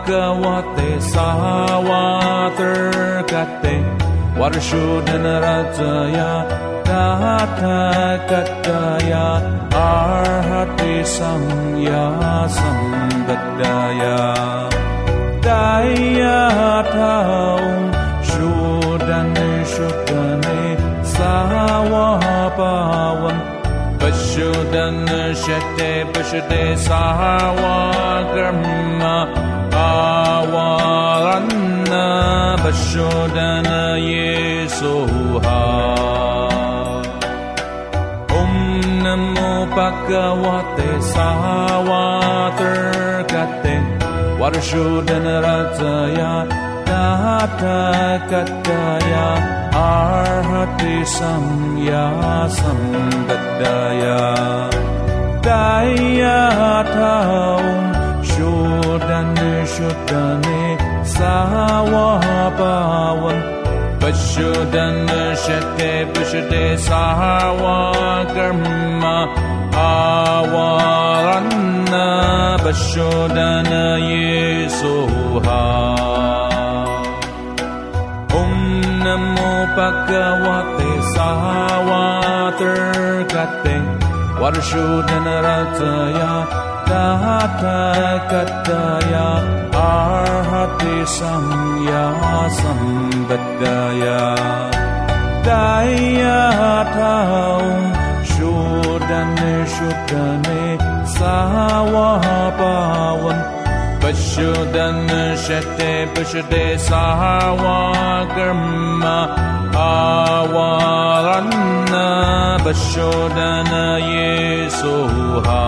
Bhagavate Sawatarkate Varshodhana Rajaya Tathagataya Arhati Samya Sambadaya Daya Taum Shodhane Shodhane Sawapavam Pashudan Shakti Pashudan Yesuha Om Namo Bhagavate Sahawatarkate Varshodhan Rajaya Tathagataya Arhati Samya Sambadaya Daya Taum Shodhane sawabawan Bashudan shake bashde sawa karma awaranna bashudan yesuha Om namo bhagavate sawatarkate Varshudan rataya Tata kataya arhat तेषां यासं बद्धाया दायाथां शोदने शुद्धने सावापावन् पशुदन शते पशुदे सावाकर्म आवारन्न पशुदन ये Soha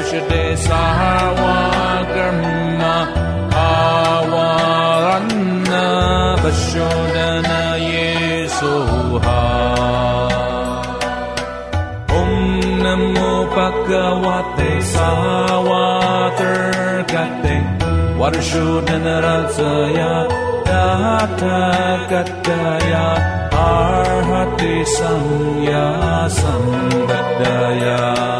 Kasha De Sahawa Karma Awarana Vashodana Yesuha Om Namo Bhagavate Sahawa Thurgate Varshodana Ratsaya Data Gataya Arhati Samya Sambhadaya Arhati Samya Sambhadaya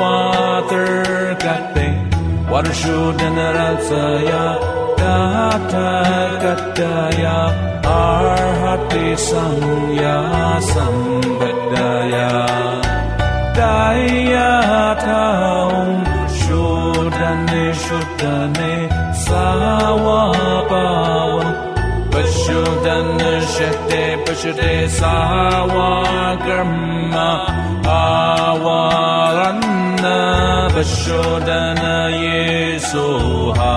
Varashudanaratsaya Tathagataya Arhati Samya Sambadaya. Daya Taum Shodane Shodane Sawapavam Pashodana Shate Pashade Sawakarma Awaranna Pashodana Yesoha